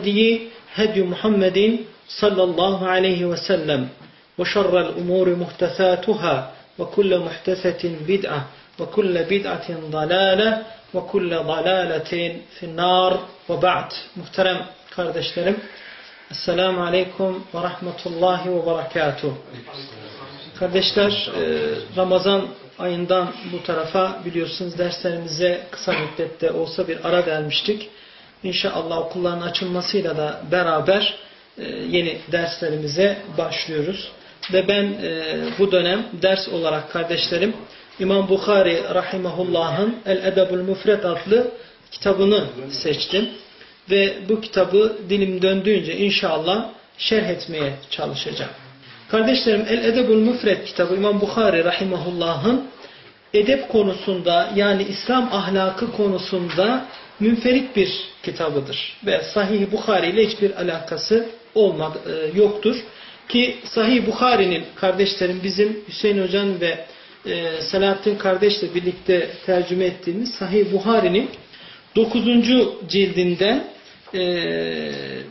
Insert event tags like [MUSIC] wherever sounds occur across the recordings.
هدي هدي محمد صلى الله عليه وسلم وشر الأمور محدثاتها وكل محدثة بدعة وكل بدعة ضلالة وكل ضلالة في النار وبعد muhterem kardeşlerim Esselamu Aleyküm ve Rahmetullahi ve Berekatuhu Kardeşler Ramazan ayından bu tarafa biliyorsunuz derslerimize kısa müddette olsa bir ara vermiştik. İnşallah okulların açılmasıyla da beraber yeni derslerimize başlıyoruz. Ve ben bu dönem ders olarak kardeşlerim İmam Bukhari Rahimahullah'ın El-Edebul Müfred adlı kitabını seçtim. Ve bu kitabı dilim döndüğünce inşallah şerh etmeye çalışacağım. Kardeşlerim El-Edebul Müfred kitabı İmam Bukhari Rahimahullah'ın edep konusunda yani İslam ahlakı konusunda münferit bir kitabıdır. Ve Sahih Bukhari ile hiçbir alakası olmadı, yoktur. Ki Sahih Bukhari'nin kardeşlerim bizim Hüseyin Hoca'nın ve e, Selahattin kardeşle birlikte tercüme ettiğimiz Sahih Buhari'nin 9. cildinden e,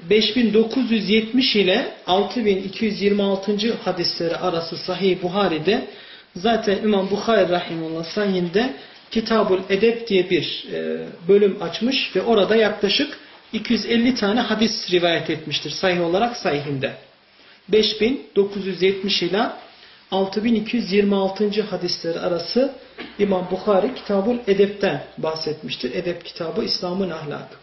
5970 ile 6226. hadisleri arası Sahih Buhari'de zaten İmam Bukhari Rahimullah Sahih'inde Kitabul Edep diye bir e, bölüm açmış ve orada yaklaşık 250 tane hadis rivayet etmiştir sahih olarak sahihinde. 5970 ile 6226. hadisleri arası İmam Bukhari Kitabul Edep'ten bahsetmiştir. Edep kitabı İslam'ın ahlakı.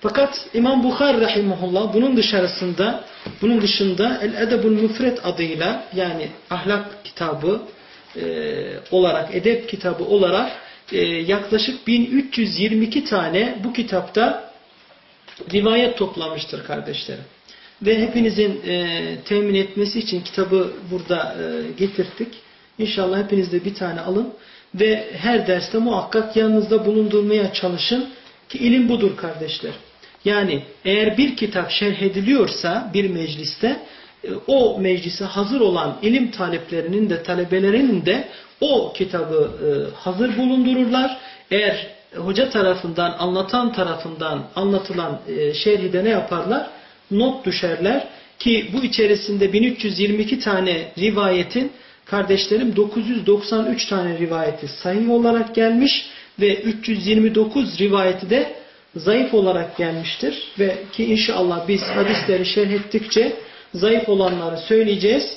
Fakat İmam Bukhari rahimahullah bunun dışarısında bunun dışında El Edebul Müfred adıyla yani ahlak kitabı e, olarak edep kitabı olarak yaklaşık 1322 tane bu kitapta rivayet toplamıştır kardeşlerim. Ve hepinizin e, temin etmesi için kitabı burada e, getirdik. İnşallah hepiniz de bir tane alın. Ve her derste muhakkak yanınızda bulundurmaya çalışın. Ki ilim budur kardeşler. Yani eğer bir kitap şerh ediliyorsa bir mecliste e, o meclise hazır olan ilim taleplerinin de talebelerinin de o kitabı e, hazır bulundururlar. Eğer hoca tarafından, anlatan tarafından anlatılan e, şerhi de ne yaparlar? not düşerler ki bu içerisinde 1322 tane rivayetin kardeşlerim 993 tane rivayeti sahih olarak gelmiş ve 329 rivayeti de zayıf olarak gelmiştir. Ve ki inşallah biz hadisleri şerh ettikçe zayıf olanları söyleyeceğiz.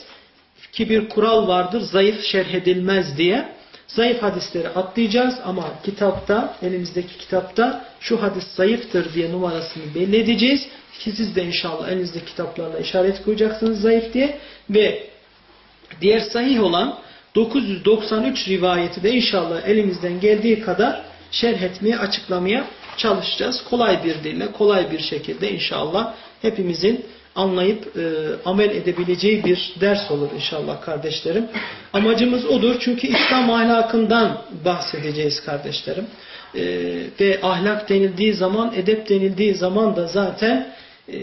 Ki bir kural vardır zayıf şerh edilmez diye. Zayıf hadisleri atlayacağız ama kitapta, elimizdeki kitapta şu hadis zayıftır diye numarasını belli. Ki siz de inşallah elinizde kitaplarla işaret koyacaksınız zayıf diye. Ve diğer sahih olan 993 rivayeti de inşallah elimizden geldiği kadar şerh etmeye, açıklamaya çalışacağız. Kolay bir dille, kolay bir şekilde inşallah hepimizin anlayıp e, amel edebileceği bir ders olur inşallah kardeşlerim. Amacımız odur çünkü İslam ahlakından bahsedeceğiz kardeşlerim. E, ve ahlak denildiği zaman, edep denildiği zaman da zaten e,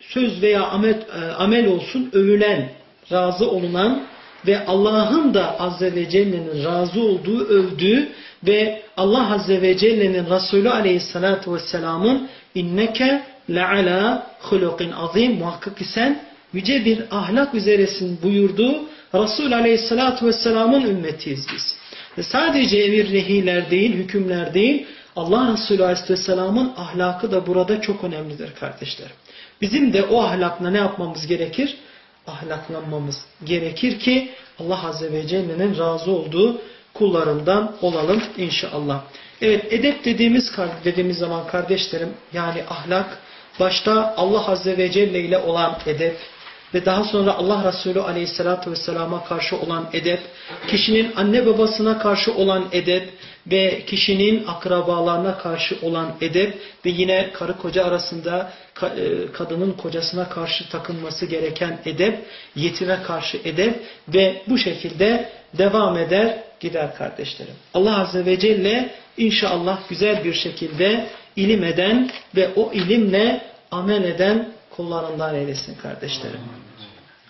söz veya amel, e, amel olsun övülen, razı olunan ve Allah'ın da Azze ve Celle'nin razı olduğu, övdüğü ve Allah Azze ve Celle'nin Resulü Aleyhisselatü Vesselam'ın inneke le'ala hulukin azim muhakkak ki sen yüce bir ahlak üzeresin buyurduğu Resul Aleyhisselatü Vesselam'ın ümmetiyiz biz. Ve sadece emir nehiler değil, hükümler değil, Allah Resulü Aleyhisselam'ın ahlakı da burada çok önemlidir kardeşlerim. Bizim de o ahlakla ne yapmamız gerekir? Ahlaklanmamız gerekir ki Allah Azze ve Celle'nin razı olduğu kullarından olalım inşallah. Evet edep dediğimiz dediğimiz zaman kardeşlerim yani ahlak başta Allah Azze ve Celle ile olan edep ve daha sonra Allah Resulü Aleyhisselatü Vesselam'a karşı olan edep, kişinin anne babasına karşı olan edep ve kişinin akrabalarına karşı olan edep ve yine karı koca arasında e, kadının kocasına karşı takınması gereken edep, yetime karşı edep ve bu şekilde devam eder gider kardeşlerim. Allah Azze ve Celle inşallah güzel bir şekilde ilim eden ve o ilimle amel eden kullarından eylesin kardeşlerim.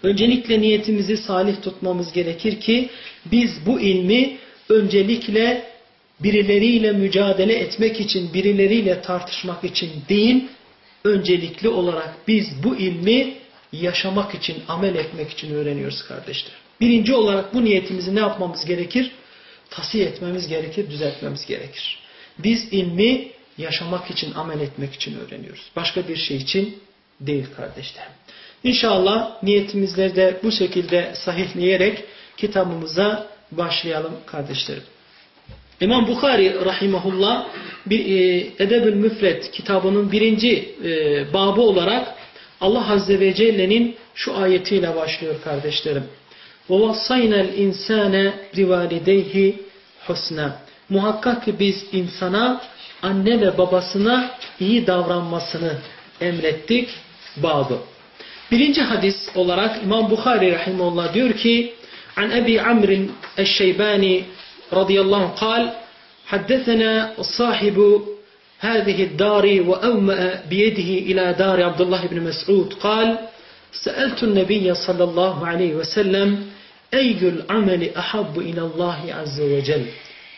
Öncelikle niyetimizi salih tutmamız gerekir ki biz bu ilmi öncelikle birileriyle mücadele etmek için, birileriyle tartışmak için değil, öncelikli olarak biz bu ilmi yaşamak için, amel etmek için öğreniyoruz kardeşler. Birinci olarak bu niyetimizi ne yapmamız gerekir? Tasih etmemiz gerekir, düzeltmemiz gerekir. Biz ilmi yaşamak için, amel etmek için öğreniyoruz. Başka bir şey için değil kardeşlerim. İnşallah niyetimizleri de bu şekilde sahihleyerek kitabımıza başlayalım kardeşlerim. İmam Bukhari rahimahullah bir e, Edebül Müfret kitabının birinci e, babı olarak Allah Azze ve Celle'nin şu ayetiyle başlıyor kardeşlerim. وَوَصَّيْنَا الْاِنْسَانَ بِوَالِدَيْهِ husna. Muhakkak ki biz insana anne ve babasına iyi davranmasını emrettik babı. Birinci hadis olarak İmam Bukhari rahimullah diyor ki An Ebi Amr el-Şeybani radıyallahu anh kal Haddesena sahibu هذه الدار وأومأ بيده إلى دار عبد الله بن مسعود قال سألت النبي صلى الله عليه وسلم أي العمل أحب إلى الله عز وجل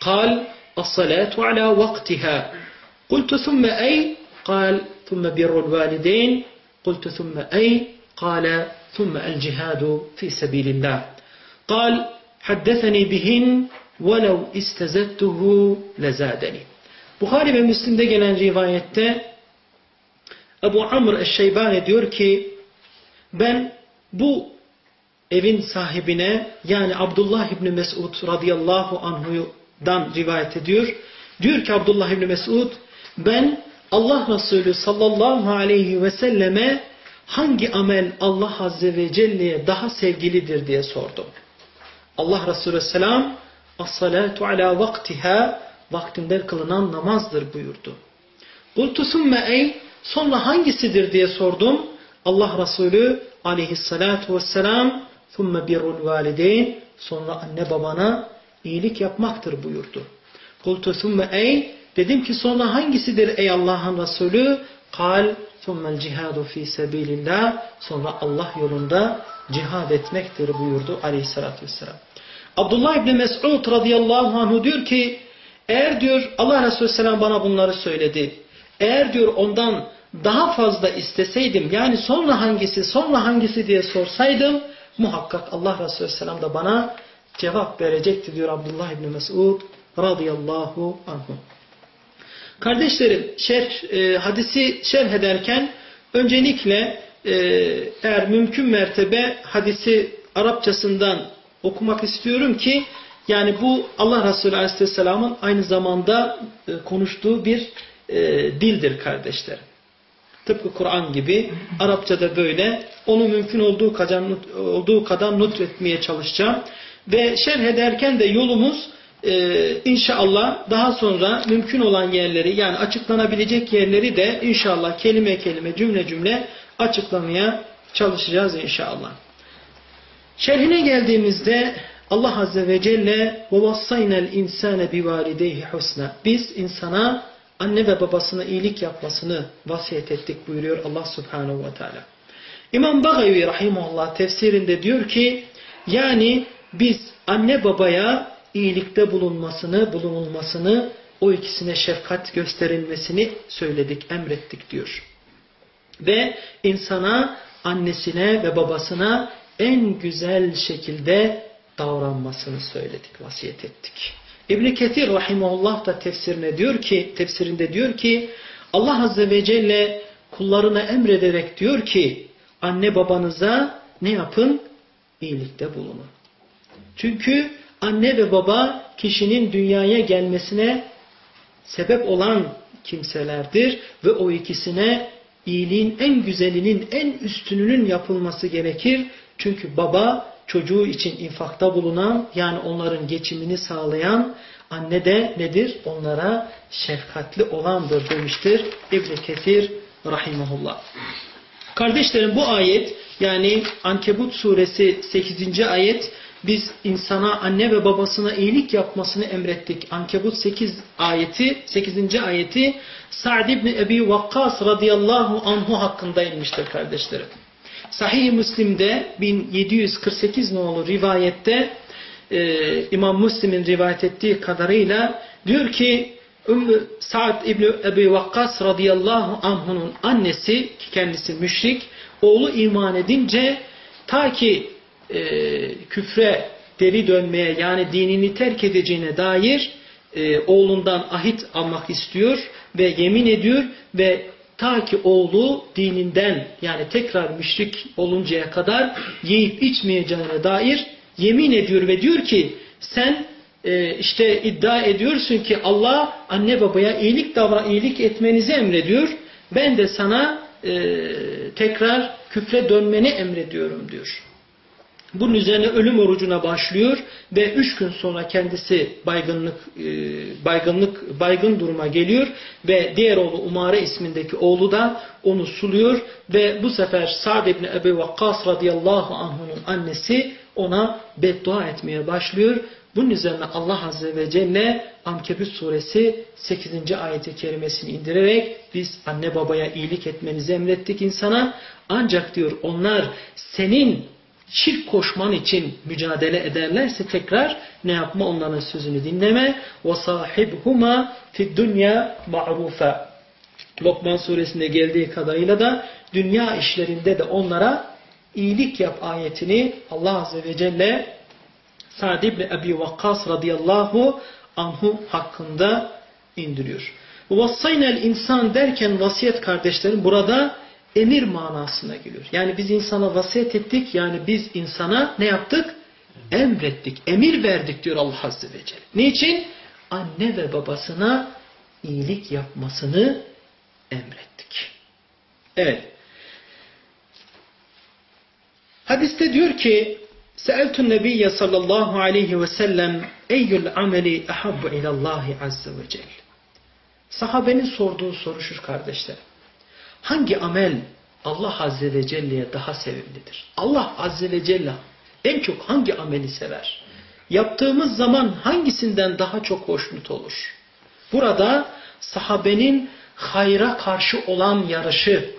قال الصلاة على وقتها قلت ثم أي قال ثم بر الوالدين قلت ثم أي قال ثم الجهاد في سبيل الله قال حدثني بهن ولو استزدته لزادني Bukhari ve Müslim'de gelen rivayette Ebu Amr Eşşeybani diyor ki ben bu evin sahibine yani Abdullah İbni Mesud radıyallahu anhu'dan rivayet ediyor. Diyor ki Abdullah İbni Mesud ben Allah Resulü sallallahu aleyhi ve selleme hangi amel Allah Azze ve Celle'ye daha sevgilidir diye sordum. Allah Resulü selam as-salatu ala vaktiha vaktinde kılınan namazdır buyurdu. Kultu summe ey sonra hangisidir diye sordum. Allah Resulü aleyhissalatu vesselam thumme birrul valideyn sonra anne babana iyilik yapmaktır buyurdu. Kultu thumme ey dedim ki sonra hangisidir ey Allah'ın Resulü? Kal thummel cihadu fi sebilillah sonra Allah yolunda cihad etmektir buyurdu aleyhissalatü vesselam. Abdullah İbni Mes'ud radıyallahu anhu diyor ki eğer diyor Allah Resulü Selam bana bunları söyledi. Eğer diyor ondan daha fazla isteseydim yani sonra hangisi sonra hangisi diye sorsaydım muhakkak Allah Resulü Selam da bana cevap verecekti diyor Abdullah İbni Mesud radıyallahu anhu. Kardeşlerim şerh, e, hadisi şerh ederken öncelikle e, eğer mümkün mertebe hadisi Arapçasından okumak istiyorum ki yani bu Allah Resulü Aleyhisselam'ın aynı zamanda e, konuştuğu bir e, dildir kardeşlerim. Tıpkı Kur'an gibi Arapçada böyle onu mümkün olduğu kadar, olduğu kadar not etmeye çalışacağım. Ve şerh ederken de yolumuz e, inşallah daha sonra mümkün olan yerleri yani açıklanabilecek yerleri de inşallah kelime kelime cümle cümle açıklamaya çalışacağız inşallah. Şerhine geldiğimizde Allah Azze ve Celle وَوَصَّيْنَا الْاِنْسَانَ بِوَالِدَيْهِ حُسْنًا Biz insana anne ve babasına iyilik yapmasını vasiyet ettik buyuruyor Allah Subhanahu ve Teala. İmam Bagavi Rahimullah tefsirinde diyor ki yani biz anne babaya iyilikte bulunmasını, bulunulmasını, o ikisine şefkat gösterilmesini söyledik, emrettik diyor. Ve insana, annesine ve babasına en güzel şekilde davranmasını söyledik, vasiyet ettik. İbn Ketir rahimehullah da tefsirine diyor ki, tefsirinde diyor ki Allah azze ve celle kullarına emrederek diyor ki anne babanıza ne yapın? İyilikte bulunun. Çünkü anne ve baba kişinin dünyaya gelmesine sebep olan kimselerdir ve o ikisine iyiliğin en güzelinin, en üstününün yapılması gerekir. Çünkü baba çocuğu için infakta bulunan yani onların geçimini sağlayan anne de nedir? Onlara şefkatli olandır demiştir İbn-i Ketir rahimahullah. Kardeşlerim bu ayet yani Ankebut suresi 8. ayet biz insana anne ve babasına iyilik yapmasını emrettik. Ankebut 8 ayeti 8. ayeti Sa'd ibn Ebi Vakkas radıyallahu anhu hakkında inmiştir kardeşlerim. Sahih-i Müslim'de 1748 nolu rivayette e, İmam Müslim'in rivayet ettiği kadarıyla diyor ki Sa'd İbni Ebi Vakkas radıyallahu anh'unun annesi ki kendisi müşrik oğlu iman edince ta ki e, küfre deri dönmeye yani dinini terk edeceğine dair e, oğlundan ahit almak istiyor ve yemin ediyor ve ta ki oğlu dininden yani tekrar müşrik oluncaya kadar yiyip içmeyeceğine dair yemin ediyor ve diyor ki sen e, işte iddia ediyorsun ki Allah anne babaya iyilik davran iyilik etmenizi emrediyor. Ben de sana e, tekrar küfre dönmeni emrediyorum diyor. Bunun üzerine ölüm orucuna başlıyor ve üç gün sonra kendisi baygınlık e, baygınlık baygın duruma geliyor ve diğer oğlu Umare ismindeki oğlu da onu suluyor ve bu sefer Sa'd ibn Ebi Vakkas radıyallahu anh'unun annesi ona beddua etmeye başlıyor. Bunun üzerine Allah Azze ve Celle Ankebut suresi 8. ayeti kerimesini indirerek biz anne babaya iyilik etmenizi emrettik insana. Ancak diyor onlar senin şirk koşman için mücadele ederlerse tekrar ne yapma onların sözünü dinleme. وَصَاحِبْهُمَا فِي الدُّنْيَا مَعْرُوفًا Lokman suresinde geldiği kadarıyla da dünya işlerinde de onlara iyilik yap ayetini Allah Azze ve Celle Sa'd ibn Ebi Vakkas radıyallahu anhu hakkında indiriyor. Vassaynel insan derken vasiyet kardeşlerim burada emir manasına geliyor. Yani biz insana vasiyet ettik yani biz insana ne yaptık? Emrettik, emir verdik diyor Allah Azze ve Celle. Niçin? Anne ve babasına iyilik yapmasını emrettik. Evet. Hadiste diyor ki Seeltun Nebiyye sallallahu aleyhi ve sellem Eyyül ameli ahabbu ilallahi azze ve celle. Sahabenin sorduğu soru şu kardeşlerim. Hangi amel Allah azze ve celle'ye daha sevimlidir? Allah azze ve celle en çok hangi ameli sever? Yaptığımız zaman hangisinden daha çok hoşnut olur? Burada sahabenin hayra karşı olan yarışı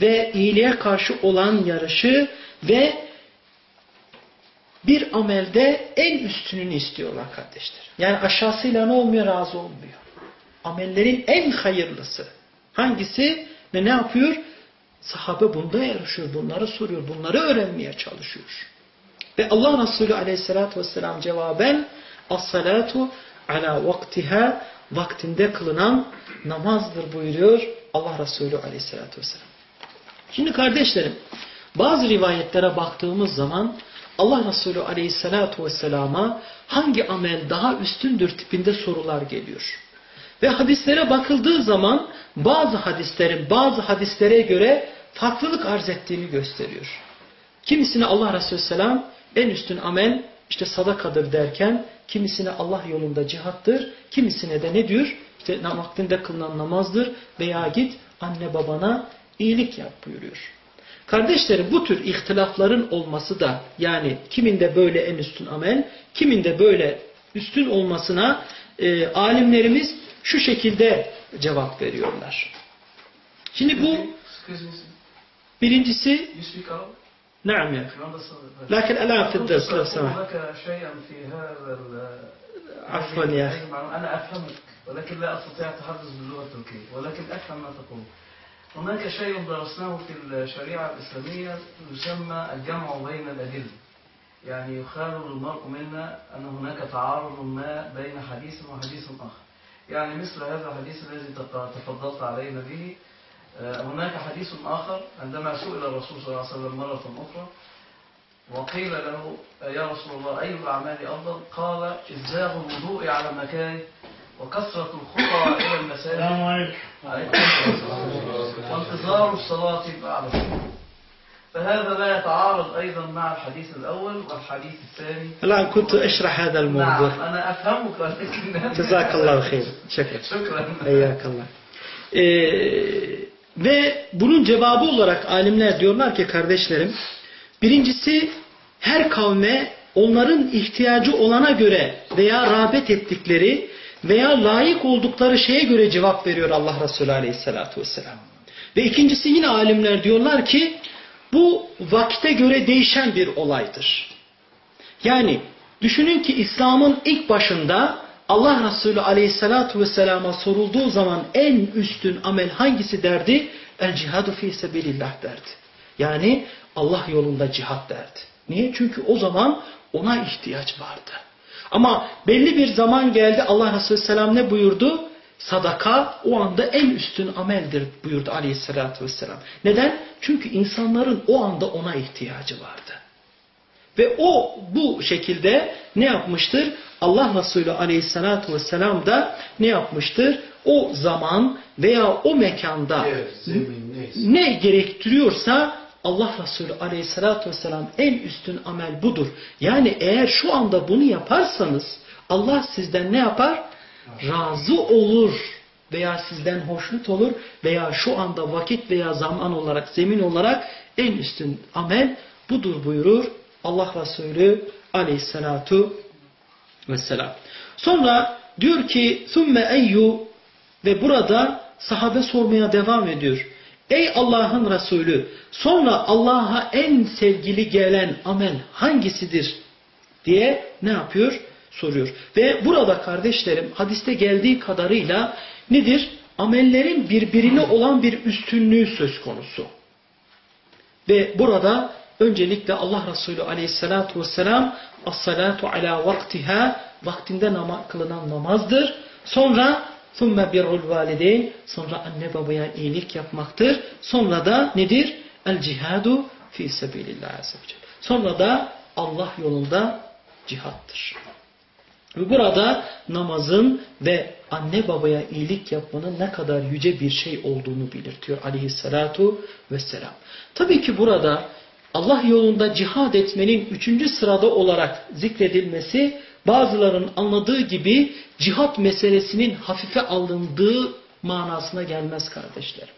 ve iyiliğe karşı olan yarışı ve bir amelde en üstününü istiyorlar kardeşler. Yani aşağısıyla ne olmuyor? Razı olmuyor. Amellerin en hayırlısı. Hangisi? Ve ne yapıyor? Sahabe bunda yarışıyor. Bunları soruyor. Bunları öğrenmeye çalışıyor. Ve Allah Resulü aleyhissalatü vesselam cevaben As-salatu ala vaktiha vaktinde kılınan namazdır buyuruyor Allah Resulü aleyhissalatü vesselam. Şimdi kardeşlerim bazı rivayetlere baktığımız zaman Allah Resulü aleyhissalatu vesselama hangi amel daha üstündür tipinde sorular geliyor. Ve hadislere bakıldığı zaman bazı hadislerin bazı hadislere göre farklılık arz ettiğini gösteriyor. Kimisine Allah Resulü selam en üstün amel işte sadakadır derken kimisine Allah yolunda cihattır, kimisine de ne diyor? İşte vaktinde kılınan namazdır veya git anne babana iyilik yap buyuruyor. Kardeşlerim bu tür ihtilafların olması da yani kiminde böyle en üstün amel, kiminde böyle üstün olmasına e, alimlerimiz şu şekilde cevap veriyorlar. Şimdi bu birincisi نعم يا أخي لكن الآن في الدرس لو سمحت هناك شيئا في هذا عفوا يا أخي أنا أفهمك ولكن لا أستطيع التحدث باللغة التركية ولكن أفهم ما تقول هناك شيء درسناه في الشريعة الإسلامية يسمى الجمع بين الأدلة يعني يخالف المرء منا أن هناك تعارض ما بين حديث وحديث آخر يعني مثل هذا الحديث الذي تفضلت علينا به هناك حديث آخر عندما سئل الرسول صلى الله عليه وسلم مرة أخرى وقيل له يا رسول الله أي الأعمال أفضل؟ قال إزاغ الوضوء على مكانه وكثرة الخطى إلى المساجد. وانتظار الصلاة بعد فهذا لا يتعارض أيضا مع الحديث الأول والحديث الثاني الآن كنت أشرح هذا الموضوع نعم أنا أفهمك ولكن جزاك الله خير شكرا شكرا İyyak Allah. Ee, ve bunun cevabı olarak alimler diyorlar ki kardeşlerim birincisi her kavme onların ihtiyacı olana göre veya rağbet ettikleri veya layık oldukları şeye göre cevap veriyor Allah Resulü Aleyhisselatü Vesselam. Ve ikincisi yine alimler diyorlar ki bu vakte göre değişen bir olaydır. Yani düşünün ki İslam'ın ilk başında Allah Resulü aleyhissalatu vesselama sorulduğu zaman en üstün amel hangisi derdi? El cihadu fi sebilillah derdi. Yani Allah yolunda cihat derdi. Niye? Çünkü o zaman ona ihtiyaç vardı. Ama belli bir zaman geldi Allah Resulü Selam ne buyurdu? Sadaka o anda en üstün ameldir buyurdu aleyhissalatü vesselam. Neden? Çünkü insanların o anda ona ihtiyacı vardı. Ve o bu şekilde ne yapmıştır? Allah Resulü aleyhissalatü vesselam da ne yapmıştır? O zaman veya o mekanda Evet, zemin neyse. ne gerektiriyorsa Allah Resulü aleyhissalatü vesselam en üstün amel budur. Yani eğer şu anda bunu yaparsanız Allah sizden ne yapar? Razı olur veya sizden hoşnut olur veya şu anda vakit veya zaman olarak, zemin olarak en üstün amel budur buyurur Allah Resulü aleyhissalatu vesselam. Sonra diyor ki ثُمَّ اَيُّ ve burada sahabe sormaya devam ediyor. Ey Allah'ın Resulü sonra Allah'a en sevgili gelen amel hangisidir diye ne yapıyor? Soruyor. Ve burada kardeşlerim hadiste geldiği kadarıyla nedir? Amellerin birbirine olan bir üstünlüğü söz konusu. Ve burada öncelikle Allah Resulü aleyhissalatu vesselam as-salatu ala vaktiha vaktinde nama, kılınan namazdır. Sonra ثُمَّ بِرُّ الْوَالِدَيْنِ Sonra anne babaya iyilik yapmaktır. Sonra da nedir? El cihadu fi sebilillah azze ve celle. Sonra da Allah yolunda cihattır. Ve burada namazın ve anne babaya iyilik yapmanın ne kadar yüce bir şey olduğunu belirtiyor aleyhissalatu vesselam. Tabii ki burada Allah yolunda cihad etmenin üçüncü sırada olarak zikredilmesi bazıların anladığı gibi cihat meselesinin hafife alındığı manasına gelmez kardeşlerim.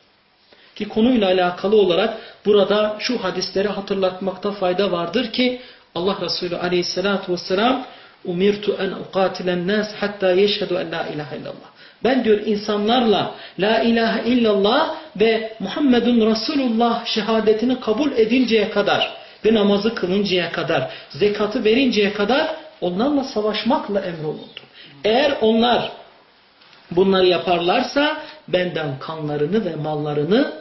Ki konuyla alakalı olarak burada şu hadisleri hatırlatmakta fayda vardır ki Allah Resulü aleyhissalatu vesselam umirtu en uqatilen nas hatta yeşhedü en la ilahe illallah. Ben diyor insanlarla la ilahe illallah ve Muhammedun Resulullah şehadetini kabul edinceye kadar ve namazı kılıncaya kadar, zekatı verinceye kadar onlarla savaşmakla emrolundu. Eğer onlar bunları yaparlarsa benden kanlarını ve mallarını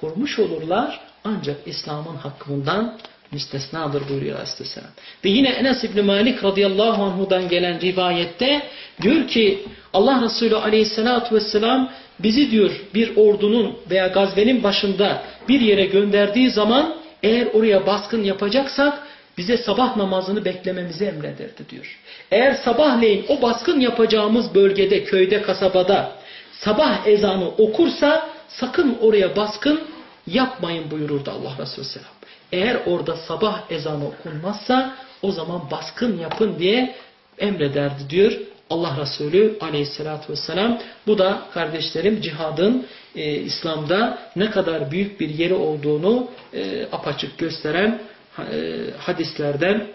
korumuş olurlar. Ancak İslam'ın hakkından müstesnadır buyuruyor Aleyhisselam. Ve yine Enes İbni Malik radıyallahu anhudan gelen rivayette diyor ki Allah Resulü aleyhissalatü vesselam bizi diyor bir ordunun veya gazvenin başında bir yere gönderdiği zaman eğer oraya baskın yapacaksak bize sabah namazını beklememizi emrederdi diyor. Eğer sabahleyin o baskın yapacağımız bölgede, köyde, kasabada sabah ezanı okursa sakın oraya baskın yapmayın buyururdu Allah Resulü Selam. Eğer orada sabah ezanı okunmazsa o zaman baskın yapın diye emrederdi diyor Allah Resulü aleyhissalatü vesselam. Bu da kardeşlerim cihadın e, İslam'da ne kadar büyük bir yeri olduğunu e, apaçık gösteren e, hadislerden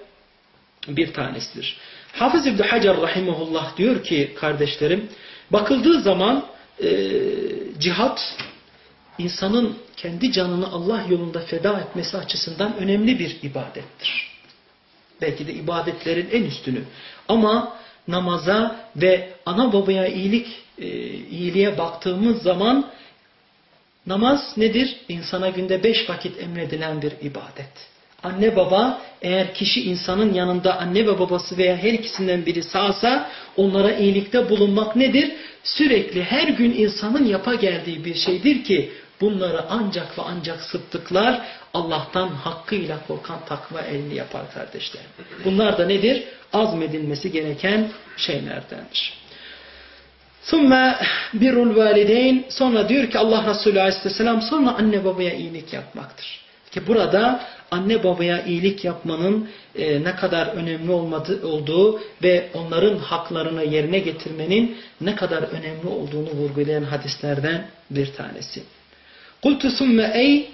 bir tanesidir. Hafız İbni Hacer Rahimullah diyor ki kardeşlerim bakıldığı zaman e, cihat insanın kendi canını Allah yolunda feda etmesi açısından önemli bir ibadettir. Belki de ibadetlerin en üstünü. Ama namaza ve ana babaya iyilik e, iyiliğe baktığımız zaman namaz nedir? İnsana günde beş vakit emredilen bir ibadet. Anne baba eğer kişi insanın yanında anne ve babası veya her ikisinden biri sağsa onlara iyilikte bulunmak nedir? Sürekli her gün insanın yapa geldiği bir şeydir ki bunları ancak ve ancak sıddıklar Allah'tan hakkıyla korkan takva elini yapar kardeşler. Bunlar da nedir? Azmedilmesi gereken şeylerdendir. Sümme birrul valideyn sonra diyor ki Allah Resulü Aleyhisselam sonra anne babaya iyilik yapmaktır. Ki burada anne babaya iyilik yapmanın e, ne kadar önemli olmadı, olduğu ve onların haklarını yerine getirmenin ne kadar önemli olduğunu vurgulayan hadislerden bir tanesi. Kultu summe ey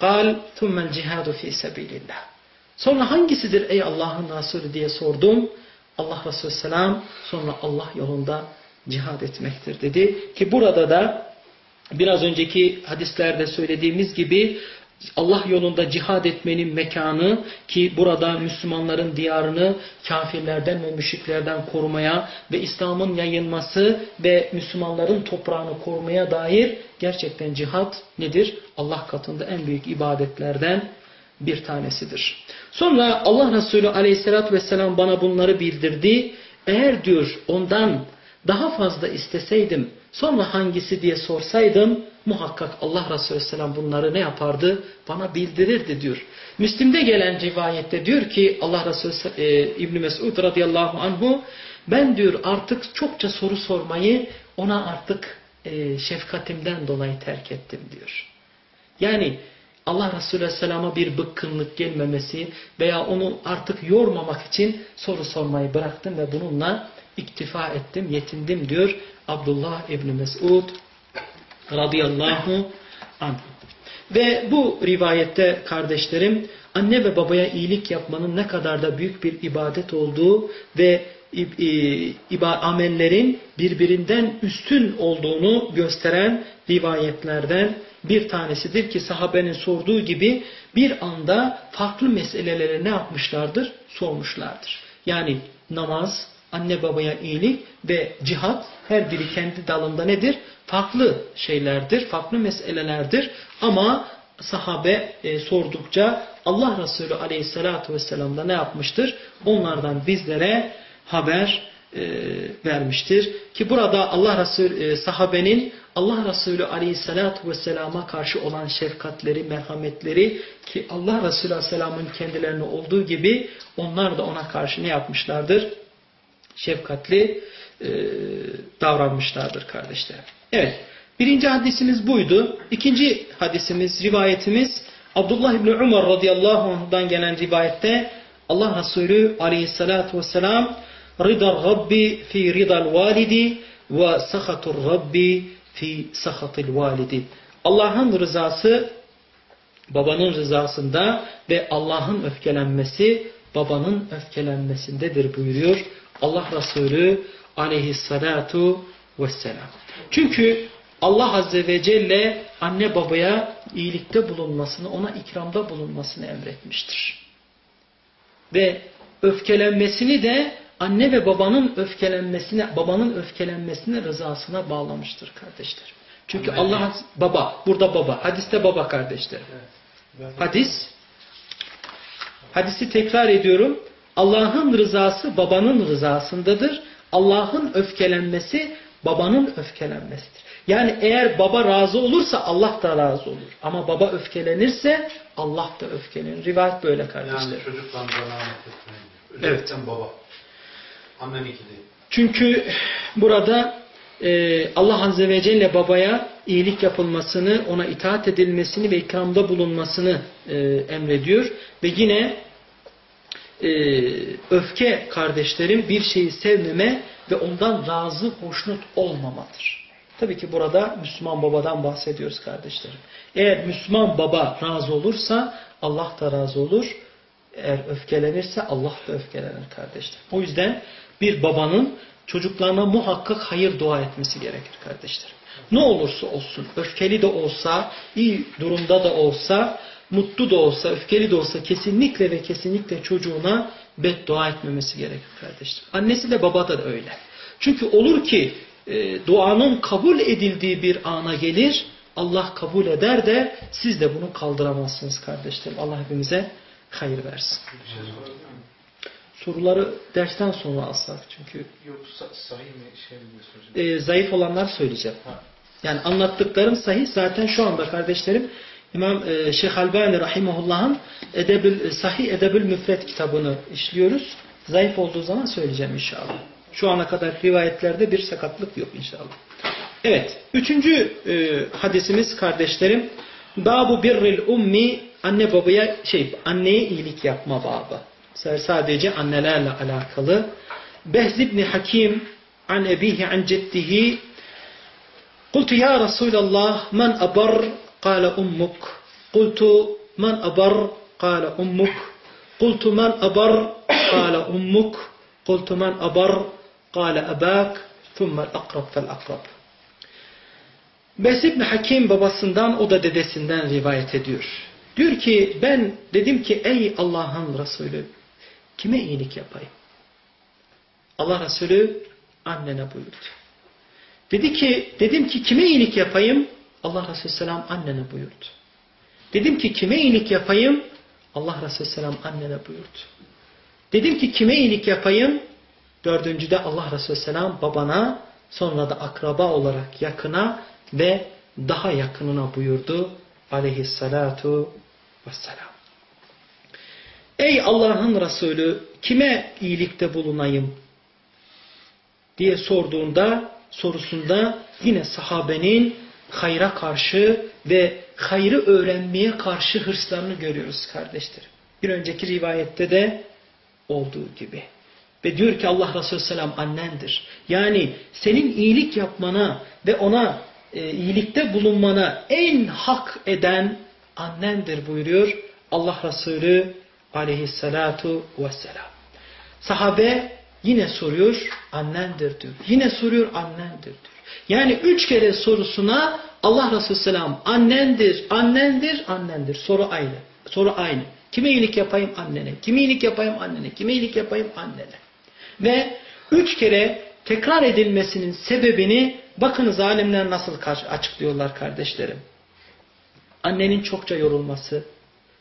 kal thummel cihadu fi sebilillah. Sonra hangisidir ey Allah'ın Resulü diye sordum. Allah Resulü selam sonra Allah yolunda cihad etmektir dedi. Ki burada da biraz önceki hadislerde söylediğimiz gibi Allah yolunda cihad etmenin mekanı ki burada Müslümanların diyarını kafirlerden ve müşriklerden korumaya ve İslam'ın yayılması ve Müslümanların toprağını korumaya dair gerçekten cihad nedir? Allah katında en büyük ibadetlerden bir tanesidir. Sonra Allah Resulü aleyhissalatü vesselam bana bunları bildirdi. Eğer diyor ondan daha fazla isteseydim sonra hangisi diye sorsaydım muhakkak Allah Resulü Selam bunları ne yapardı? Bana bildirirdi diyor. Müslim'de gelen rivayette diyor ki Allah Resulü e, İbn Mesud radıyallahu anhu ben diyor artık çokça soru sormayı ona artık e, şefkatimden dolayı terk ettim diyor. Yani Allah Resulü Aleyhisselam'a bir bıkkınlık gelmemesi veya onu artık yormamak için soru sormayı bıraktım ve bununla iktifa ettim, yetindim diyor Abdullah İbni Mesud radıyallahu anh. Ve bu rivayette kardeşlerim anne ve babaya iyilik yapmanın ne kadar da büyük bir ibadet olduğu ve amellerin birbirinden üstün olduğunu gösteren rivayetlerden bir tanesidir ki sahabenin sorduğu gibi bir anda farklı meseleleri ne yapmışlardır? Sormuşlardır. Yani namaz, anne babaya iyilik ve cihat her biri kendi dalında nedir? Farklı şeylerdir, farklı meselelerdir. Ama sahabe e, sordukça Allah Resulü aleyhissalatu vesselam da ne yapmıştır? Onlardan bizlere haber e, vermiştir. Ki burada Allah Resulü e, sahabenin Allah Resulü aleyhissalatu vesselama karşı olan şefkatleri, merhametleri ki Allah Resulü aleyhisselamın kendilerine olduğu gibi onlar da ona karşı ne yapmışlardır? Şefkatli e, davranmışlardır kardeşler. Evet. Birinci hadisimiz buydu. İkinci hadisimiz, rivayetimiz Abdullah İbni Umar radıyallahu anh'dan gelen rivayette Allah Resulü aleyhissalatu vesselam Ridal Rabbi fi ridal validi ve sahatur Rabbi fi sahatil validi. Allah'ın rızası babanın rızasında ve Allah'ın öfkelenmesi babanın öfkelenmesindedir buyuruyor Allah Resulü aleyhissalatu vesselam. Çünkü Allah Azze ve Celle anne babaya iyilikte bulunmasını, ona ikramda bulunmasını emretmiştir. Ve öfkelenmesini de anne ve babanın öfkelenmesine, babanın öfkelenmesine rızasına bağlamıştır kardeşler. Çünkü. Allah baba, burada baba, hadiste baba kardeşler. Hadis hadisi tekrar ediyorum. Allah'ın rızası babanın rızasındadır. Allah'ın öfkelenmesi babanın öfkelenmesidir. Yani eğer baba razı olursa Allah da razı olur. Ama baba öfkelenirse Allah da öfkelenir. Rivayet böyle kardeşler. Yani çocukla Evet. baba. Anneninki değil. Çünkü burada e, Allah Azze ve Celle babaya iyilik yapılmasını, ona itaat edilmesini ve ikramda bulunmasını e, emrediyor. Ve yine e, öfke kardeşlerim bir şeyi sevmeme ve ondan razı, hoşnut olmamadır. Tabii ki burada Müslüman babadan bahsediyoruz kardeşlerim. Eğer Müslüman baba razı olursa Allah da razı olur. Eğer öfkelenirse Allah da öfkelenir kardeşler. O yüzden bir babanın çocuklarına muhakkak hayır dua etmesi gerekir kardeşler. Ne olursa olsun, öfkeli de olsa, iyi durumda da olsa, mutlu da olsa, öfkeli de olsa kesinlikle ve kesinlikle çocuğuna beddua etmemesi gerekir kardeşler. Annesi de baba da öyle. Çünkü olur ki e, duanın kabul edildiği bir ana gelir, Allah kabul eder de siz de bunu kaldıramazsınız kardeşlerim. Allah hepimize hayır versin. Soruları dersten sonra alsak çünkü. Yok sahih mi şey mi soracağım? E, zayıf olanlar söyleyeceğim. Ha. Yani anlattıklarım sahih. Zaten şu anda kardeşlerim İmam e, Şeyh Albani Rahimahullah'ın Edebil, Sahih Edebül Müfret kitabını işliyoruz. Zayıf olduğu zaman söyleyeceğim inşallah. Şu ana kadar rivayetlerde bir sakatlık yok inşallah. Evet. Üçüncü e, hadisimiz kardeşlerim. Babu birril ummi anne babaya şey anneye iyilik yapma babı. Sadece annelerle alakalı. Behz ibn Hakim an ebihi an ceddihi Kultu ya Resulallah men abar قال أمك قلت من أبر قال أمك قلت من أبر قال أمك قلت من أبر قال أباك ثم الأقرب فالأقرب Bes İbni Hakim babasından o da dedesinden rivayet ediyor. Diyor ki ben dedim ki ey Allah'ın Resulü kime iyilik yapayım? Allah Resulü annene buyurdu. Dedi ki dedim ki kime iyilik yapayım? Allah Resulü selam annene buyurdu. Dedim ki kime iyilik yapayım? Allah Resulü selam annene buyurdu. Dedim ki kime iyilik yapayım? Dördüncüde Allah Resulü selam babana sonra da akraba olarak yakına ve daha yakınına buyurdu. Aleyhissalatu vesselam. Ey Allah'ın Resulü kime iyilikte bulunayım? diye sorduğunda sorusunda yine sahabenin hayra karşı ve hayrı öğrenmeye karşı hırslarını görüyoruz kardeşlerim. Bir önceki rivayette de olduğu gibi. Ve diyor ki Allah Resulü Selam annendir. Yani senin iyilik yapmana ve ona e, iyilikte bulunmana en hak eden annendir buyuruyor Allah Resulü aleyhissalatu vesselam. Sahabe yine soruyor annendir diyor. Yine soruyor annendir diyor. Yani üç kere sorusuna Allah Resulü Selam annendir, annendir, annendir. Soru aynı. Soru aynı. Kime iyilik yapayım annene? Kime iyilik yapayım annene? Kime iyilik yapayım annene? Ve üç kere tekrar edilmesinin sebebini bakınız alimler nasıl açıklıyorlar kardeşlerim. Annenin çokça yorulması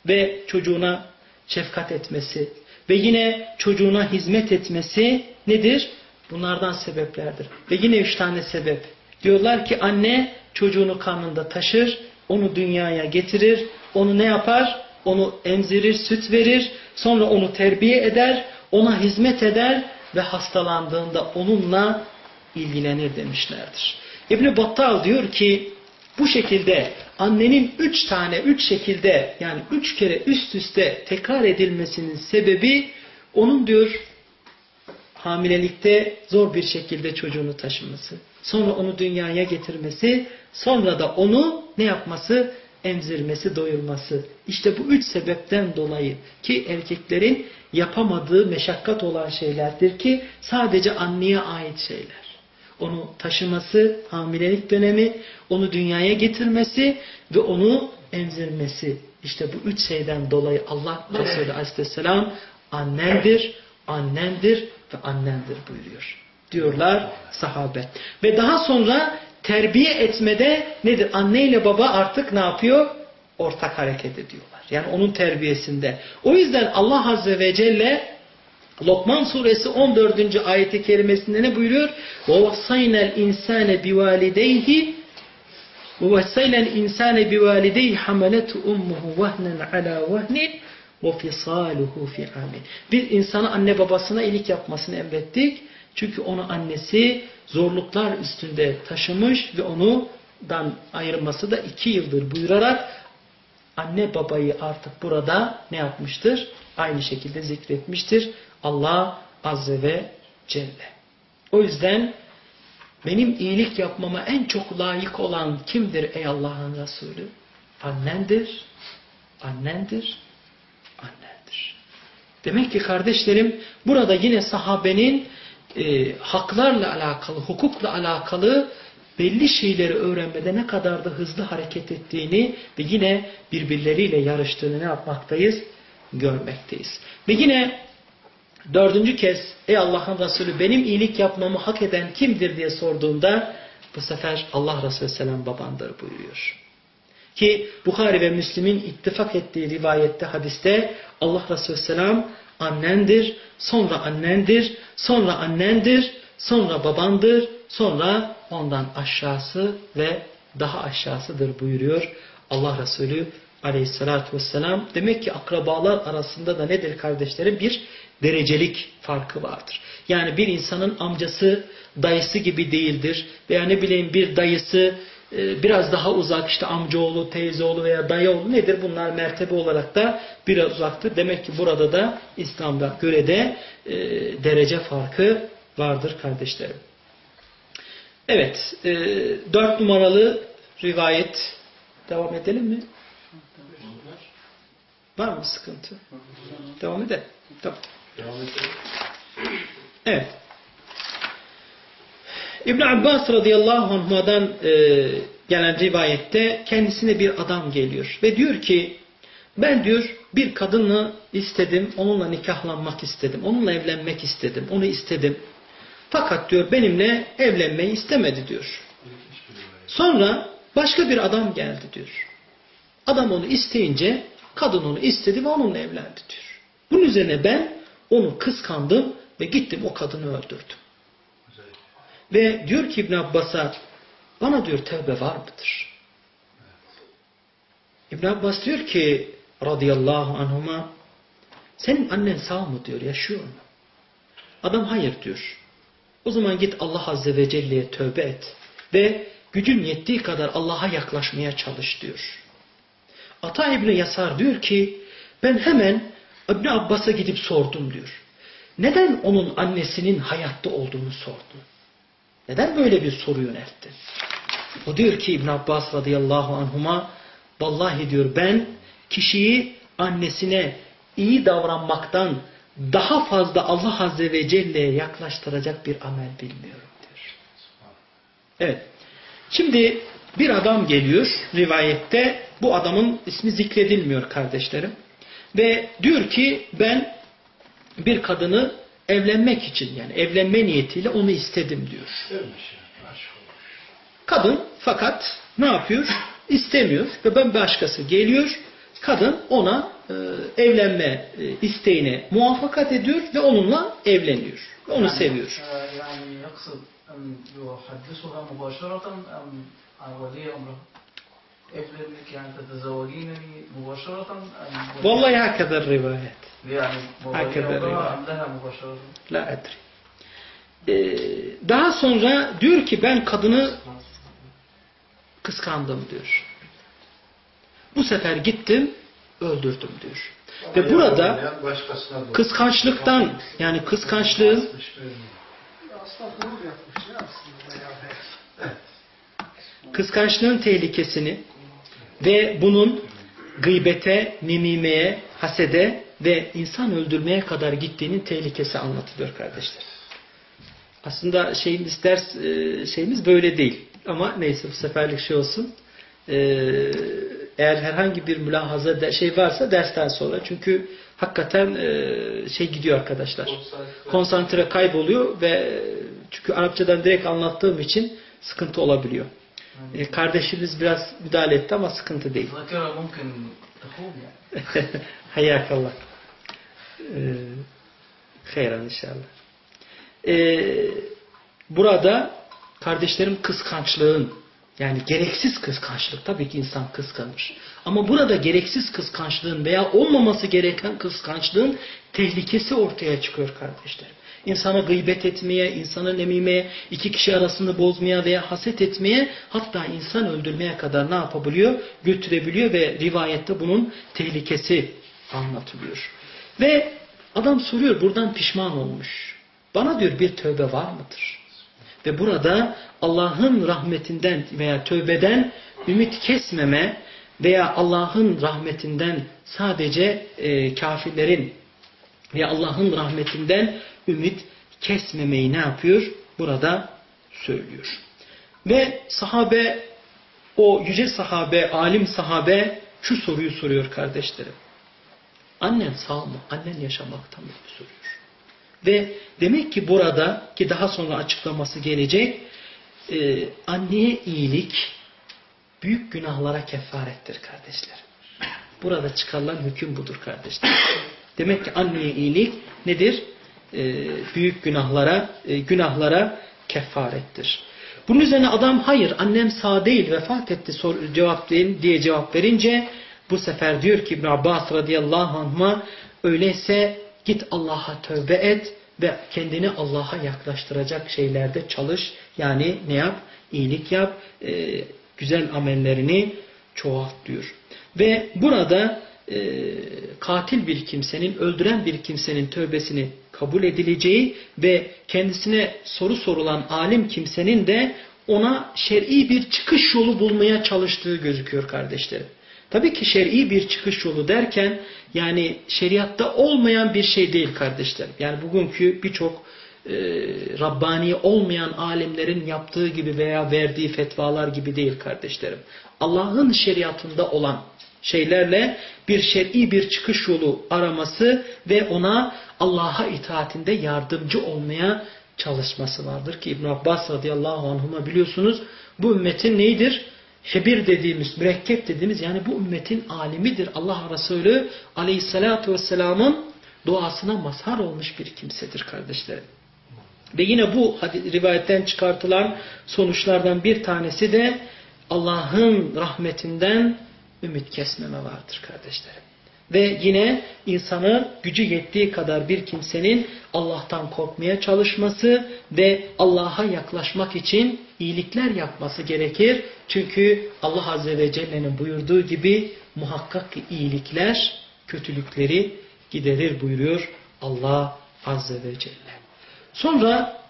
ve çocuğuna şefkat etmesi ve yine çocuğuna hizmet etmesi nedir? Bunlardan sebeplerdir. Ve yine üç tane sebep. Diyorlar ki anne çocuğunu karnında taşır, onu dünyaya getirir, onu ne yapar? Onu emzirir, süt verir, sonra onu terbiye eder, ona hizmet eder ve hastalandığında onunla ilgilenir demişlerdir. İbn Battal diyor ki bu şekilde annenin üç tane, üç şekilde yani üç kere üst üste tekrar edilmesinin sebebi onun diyor hamilelikte zor bir şekilde çocuğunu taşıması. Sonra onu dünyaya getirmesi, sonra da onu ne yapması? Emzirmesi, doyurması. İşte bu üç sebepten dolayı ki erkeklerin yapamadığı meşakkat olan şeylerdir ki sadece anneye ait şeyler. Onu taşıması, hamilelik dönemi, onu dünyaya getirmesi ve onu emzirmesi. İşte bu üç şeyden dolayı Allah Resulü Aleyhisselam annendir, annendir ve annendir buyuruyor. Diyorlar sahabe. Ve daha sonra terbiye etmede nedir? Anne ile baba artık ne yapıyor? Ortak hareket ediyorlar. Yani onun terbiyesinde. O yüzden Allah Azze ve Celle Lokman suresi 14. ayeti kerimesinde ne buyuruyor? وَوَصَّيْنَا الْاِنْسَانَ بِوَالِدَيْهِ وَوَصَّيْنَا الْاِنْسَانَ بِوَالِدَيْهِ حَمَلَتْهُ أُمُّهُ وَهْنًا عَلَى وَهْنٍ وَفِصَالُهُ فِي عَامٍ Biz insana anne babasına iyilik yapmasını emrettik. Çünkü onu annesi zorluklar üstünde taşımış ve onu dan ayırması da iki yıldır buyurarak anne babayı artık burada ne yapmıştır? Aynı şekilde zikretmiştir. Allah Azze ve Celle. O yüzden benim iyilik yapmama en çok layık olan kimdir ey Allah'ın Resulü? Annendir, annendir, annendir. Demek ki kardeşlerim burada yine sahabenin e, haklarla alakalı, hukukla alakalı belli şeyleri öğrenmede ne kadar da hızlı hareket ettiğini ve yine birbirleriyle yarıştığını ne yapmaktayız? Görmekteyiz. Ve yine dördüncü kez ey Allah'ın Resulü benim iyilik yapmamı hak eden kimdir diye sorduğunda bu sefer Allah Resulü Selam babandır buyuruyor. Ki Bukhari ve Müslim'in ittifak ettiği rivayette hadiste Allah Resulü Selam annendir, sonra annendir, sonra annendir, sonra babandır, sonra ondan aşağısı ve daha aşağısıdır buyuruyor Allah Resulü aleyhissalatü vesselam. Demek ki akrabalar arasında da nedir kardeşlerim? Bir derecelik farkı vardır. Yani bir insanın amcası dayısı gibi değildir. Veya ne bileyim bir dayısı biraz daha uzak işte amcaoğlu, teyzeoğlu veya dayıoğlu nedir? Bunlar mertebe olarak da biraz uzaktır. Demek ki burada da İslam'da göre de e, derece farkı vardır kardeşlerim. Evet, e, dört numaralı rivayet devam edelim mi? Var mı sıkıntı? Devam edelim. Tamam. Evet. İbn Abbas radıyallahu anh'dan e, gelen rivayette kendisine bir adam geliyor ve diyor ki ben diyor bir kadını istedim, onunla nikahlanmak istedim, onunla evlenmek istedim, onu istedim. Fakat diyor benimle evlenmeyi istemedi diyor. Sonra başka bir adam geldi diyor. Adam onu isteyince kadın onu istedi ve onunla evlendi diyor. Bunun üzerine ben onu kıskandım ve gittim o kadını öldürdüm. Ve diyor ki İbn Abbas'a bana diyor tevbe var mıdır? İbn Abbas diyor ki radıyallahu anhuma senin annen sağ mı diyor yaşıyor mu? Adam hayır diyor. O zaman git Allah Azze ve Celle'ye tövbe et. Ve gücün yettiği kadar Allah'a yaklaşmaya çalış diyor. Ata İbni Yasar diyor ki ben hemen İbn Abbas'a gidip sordum diyor. Neden onun annesinin hayatta olduğunu sordum? Neden böyle bir soru yöneltti? O diyor ki İbn Abbas radıyallahu anhuma vallahi diyor ben kişiyi annesine iyi davranmaktan daha fazla Allah Azze ve Celle'ye yaklaştıracak bir amel bilmiyorum diyor. Evet. Şimdi bir adam geliyor rivayette bu adamın ismi zikredilmiyor kardeşlerim. Ve diyor ki ben bir kadını Evlenmek için yani evlenme niyetiyle onu istedim diyor. Kadın fakat ne yapıyor? İstemiyor ve ben başkası geliyor. Kadın ona e, evlenme e, isteğine muvaffakat ediyor ve onunla evleniyor. Onu yani, seviyor. E, yani yoksa bu haddi sonra mübaşaratan evveliye umrah evlenmek yani تتزوجينني مباشرة أم Vallahi hakeza rivayet. يعني ولي هكذا أمرها رواية. أم لها مباشرة La edri. Ee, daha sonra diyor ki ben kadını kıskandım diyor. Bu sefer gittim öldürdüm diyor. Ve burada kıskançlıktan yani kıskançlığın Aslında doğru yapmış ya aslında ya. kıskançlığın tehlikesini ve bunun gıybete, nimimeye, hasede ve insan öldürmeye kadar gittiğinin tehlikesi anlatılıyor kardeşler. Aslında şeyimiz ders e, şeyimiz böyle değil. Ama neyse bu seferlik şey olsun. E, eğer herhangi bir mülahaza şey varsa dersten sonra. Çünkü hakikaten e, şey gidiyor arkadaşlar. Konsantre kayboluyor ve çünkü Arapçadan direkt anlattığım için sıkıntı olabiliyor. E, kardeşiniz biraz müdahale etti ama sıkıntı değil. [LAUGHS] Hayakallah. Ee, hayran inşallah. Ee, burada kardeşlerim kıskançlığın yani gereksiz kıskançlık tabii ki insan kıskanır. Ama burada gereksiz kıskançlığın veya olmaması gereken kıskançlığın tehlikesi ortaya çıkıyor kardeşlerim. İnsana gıybet etmeye, insana nemimeye, iki kişi arasını bozmaya veya haset etmeye hatta insan öldürmeye kadar ne yapabiliyor? Götürebiliyor ve rivayette bunun tehlikesi anlatılıyor. Ve adam soruyor buradan pişman olmuş. Bana diyor bir tövbe var mıdır? Ve burada Allah'ın rahmetinden veya tövbeden ümit kesmeme veya Allah'ın rahmetinden sadece e, kafirlerin ve Allah'ın rahmetinden ümit kesmemeyi ne yapıyor? Burada söylüyor. Ve sahabe, o yüce sahabe, alim sahabe şu soruyu soruyor kardeşlerim. Annen sağ mı? Annen yaşamakta mı? soruyor. Ve demek ki burada ki daha sonra açıklaması gelecek e, anneye iyilik büyük günahlara kefarettir kardeşler. Burada çıkarılan hüküm budur kardeşler. Demek ki anneye iyilik nedir? E, büyük günahlara e, günahlara kefarettir. Bunun üzerine adam hayır annem sağ değil vefat etti sor, cevap değil diye cevap verince bu sefer diyor ki İbn Abbas radıyallahu anh'a öyleyse git Allah'a tövbe et ve kendini Allah'a yaklaştıracak şeylerde çalış. Yani ne yap? İyilik yap. e, güzel amellerini çoğalt diyor. Ve burada e, katil bir kimsenin, öldüren bir kimsenin tövbesini kabul edileceği ve kendisine soru sorulan alim kimsenin de ona şer'i bir çıkış yolu bulmaya çalıştığı gözüküyor kardeşlerim. Tabii ki şer'i bir çıkış yolu derken yani şeriatta olmayan bir şey değil kardeşlerim. Yani bugünkü birçok e, Rabbani olmayan alimlerin yaptığı gibi veya verdiği fetvalar gibi değil kardeşlerim. Allah'ın şeriatında olan şeylerle bir şer'i bir çıkış yolu araması ve ona Allah'a itaatinde yardımcı olmaya çalışması vardır ki İbn Abbas radıyallahu anhuma biliyorsunuz bu ümmetin neydir? Hebir dediğimiz, mürekkep dediğimiz yani bu ümmetin alimidir. Allah Resulü aleyhissalatu vesselamın duasına mazhar olmuş bir kimsedir kardeşlerim. Ve yine bu rivayetten çıkartılan sonuçlardan bir tanesi de Allah'ın rahmetinden ümit kesmeme vardır kardeşlerim. Ve yine insanın gücü yettiği kadar bir kimsenin Allah'tan korkmaya çalışması ve Allah'a yaklaşmak için iyilikler yapması gerekir. Çünkü Allah Azze ve Celle'nin buyurduğu gibi muhakkak ki iyilikler kötülükleri giderir buyuruyor Allah Azze ve Celle. Sonra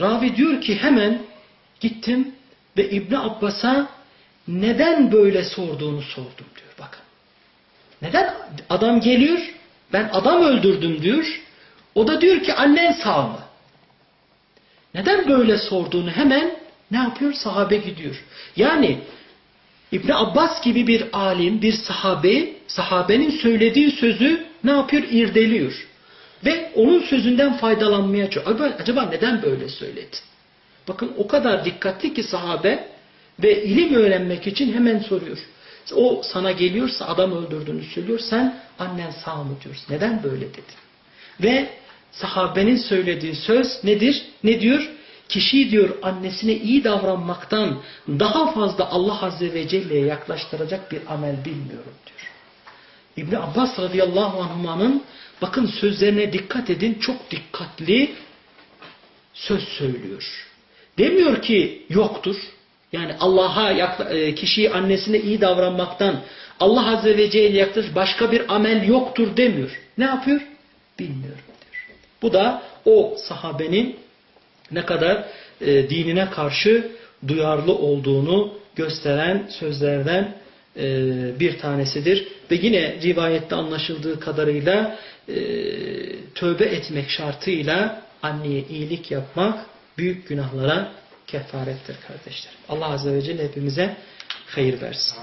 ravi diyor ki hemen gittim ve İbn Abbas'a neden böyle sorduğunu sordum diyor. Bakın. Neden? Adam geliyor, ben adam öldürdüm diyor. O da diyor ki annen sağ mı? Neden böyle sorduğunu hemen ne yapıyor? Sahabe gidiyor. Yani İbn Abbas gibi bir alim, bir sahabe, sahabenin söylediği sözü ne yapıyor? İrdeliyor. Ve onun sözünden faydalanmaya çalışıyor. Acaba neden böyle söyledi? Bakın o kadar dikkatli ki sahabe ve ilim öğrenmek için hemen soruyor. O sana geliyorsa adam öldürdüğünü söylüyor. Sen annen sağ mı diyorsun. Neden böyle dedi? Ve sahabenin söylediği söz nedir? Ne diyor? Kişi diyor annesine iyi davranmaktan daha fazla Allah Azze ve Celle'ye yaklaştıracak bir amel bilmiyorum diyor. İbni Abbas radıyallahu anhuma'nın bakın sözlerine dikkat edin çok dikkatli söz söylüyor. Demiyor ki yoktur. Yani Allah'a e, kişiyi annesine iyi davranmaktan Allah Azze ve Celle yaklaş başka bir amel yoktur demiyor. Ne yapıyor? Bilmiyorum diyor. Bu da o sahabenin ne kadar e, dinine karşı duyarlı olduğunu gösteren sözlerden e, bir tanesidir. Ve yine rivayette anlaşıldığı kadarıyla tövbe etmek şartıyla anneye iyilik yapmak büyük günahlara kefarettir kardeşlerim. Allah Azze ve Celle hepimize hayır versin.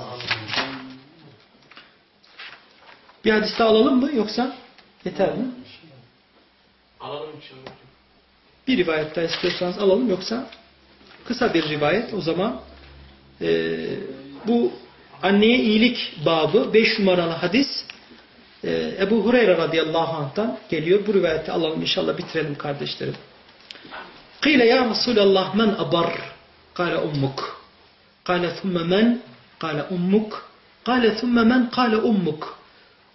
Bir hadis daha alalım mı yoksa yeter mi? Alalım inşallah. Bir rivayet daha istiyorsanız alalım yoksa kısa bir rivayet o zaman e, bu anneye iyilik babı 5 numaralı hadis e, Ebu Hureyre radıyallahu anh'tan geliyor. Bu rivayeti alalım inşallah bitirelim kardeşlerim. Kıyle ya Resulallah men abar kâle ummuk kâle thumme men kâle ummuk kâle thumme men kâle ummuk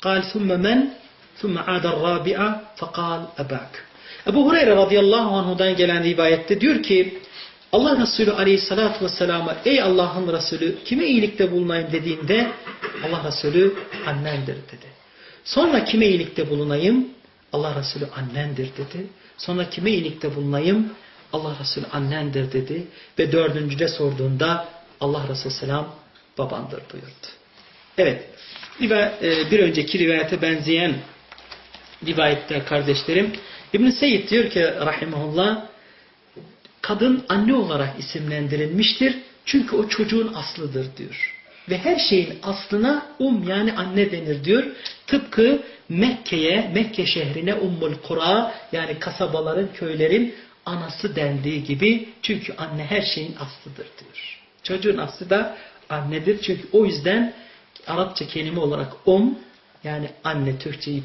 kâle thumme men thumme âder râbi'a fekâl ebâk Ebu Hureyre radıyallahu anhudan gelen rivayette diyor ki Allah Resulü aleyhissalatü vesselam'a ey Allah'ın Resulü kime iyilikte bulunayım dediğinde Allah Resulü annendir dedi. Sonra kime iyilikte bulunayım? Allah Resulü annendir dedi. Sonra kime iyilikte bulunayım? Allah Resulü annendir dedi. Ve dördüncüde sorduğunda Allah Resulü selam babandır buyurdu. Evet. E, bir önceki rivayete benzeyen rivayette kardeşlerim İbn Seyyid diyor ki rahimahullah kadın anne olarak isimlendirilmiştir. Çünkü o çocuğun aslıdır diyor. Ve her şeyin aslına um yani anne denir diyor. Tıpkı Mekke'ye, Mekke şehrine Ummul Kura yani kasabaların, köylerin anası dendiği gibi çünkü anne her şeyin aslıdır diyor. Çocuğun aslı da annedir. Çünkü o yüzden Arapça kelime olarak um yani anne Türkçe e,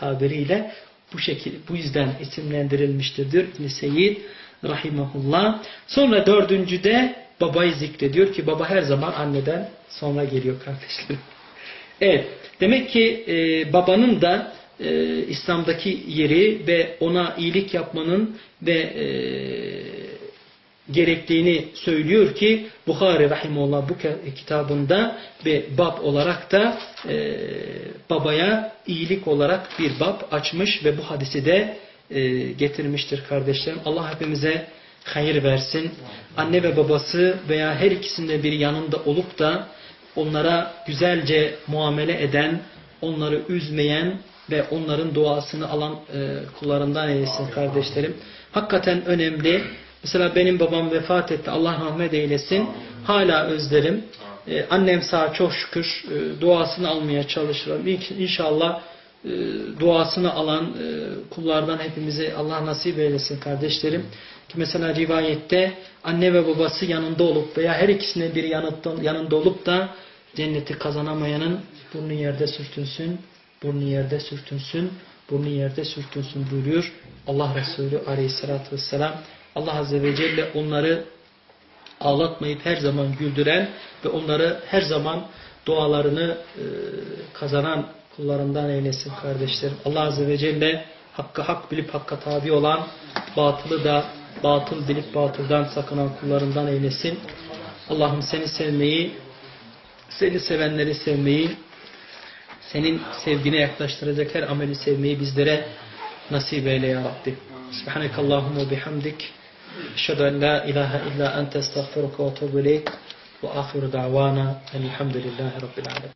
tabiriyle bu şekilde bu yüzden isimlendirilmiştir diyor İbn Seyyid rahimahullah. Sonra dördüncüde babayı zikrediyor ki baba her zaman anneden sonra geliyor kardeşlerim. Evet. Demek ki e, babanın da e, İslam'daki yeri ve ona iyilik yapmanın ve e, gerektiğini söylüyor ki Bukhari Rahimullah bu kitabında ve bab olarak da e, babaya iyilik olarak bir bab açmış ve bu hadisi de e, getirmiştir kardeşlerim. Allah hepimize hayır versin. Anne ve babası veya her ikisinde bir yanında olup da onlara güzelce muamele eden, onları üzmeyen ve onların duasını alan e, kullarından eylesin kardeşlerim. Hakikaten önemli. Mesela benim babam vefat etti. Allah rahmet eylesin. Hala özlerim. E, annem sağ çok şükür e, duasını almaya çalışırım. İn- İnşallah e, duasını alan e, kullardan hepimize Allah nasip eylesin kardeşlerim. Ki mesela rivayette anne ve babası yanında olup veya her biri yanında, yanında olup da cenneti kazanamayanın burnu yerde sürtünsün, burnu yerde sürtünsün, burnu yerde sürtünsün buyuruyor Allah Resulü aleyhissalatü vesselam. Allah Azze ve Celle onları ağlatmayıp her zaman güldüren ve onları her zaman dualarını e, kazanan kullarından eylesin kardeşlerim. Allah Azze ve Celle hakkı hak bilip hakka tabi olan, batılı da batıl bilip batıldan sakınan kullarından eylesin. Allah'ım seni sevmeyi, seni sevenleri sevmeyi, senin sevgine yaklaştıracak her ameli sevmeyi bizlere nasip eyle ya Rabbi. Subhanekallahumma bihamdik. Eşhedü en la ilahe illa ente estağfiruka ve etûbü ileyk. Ve ahiru da'vana elhamdülillahi rabbil alemin.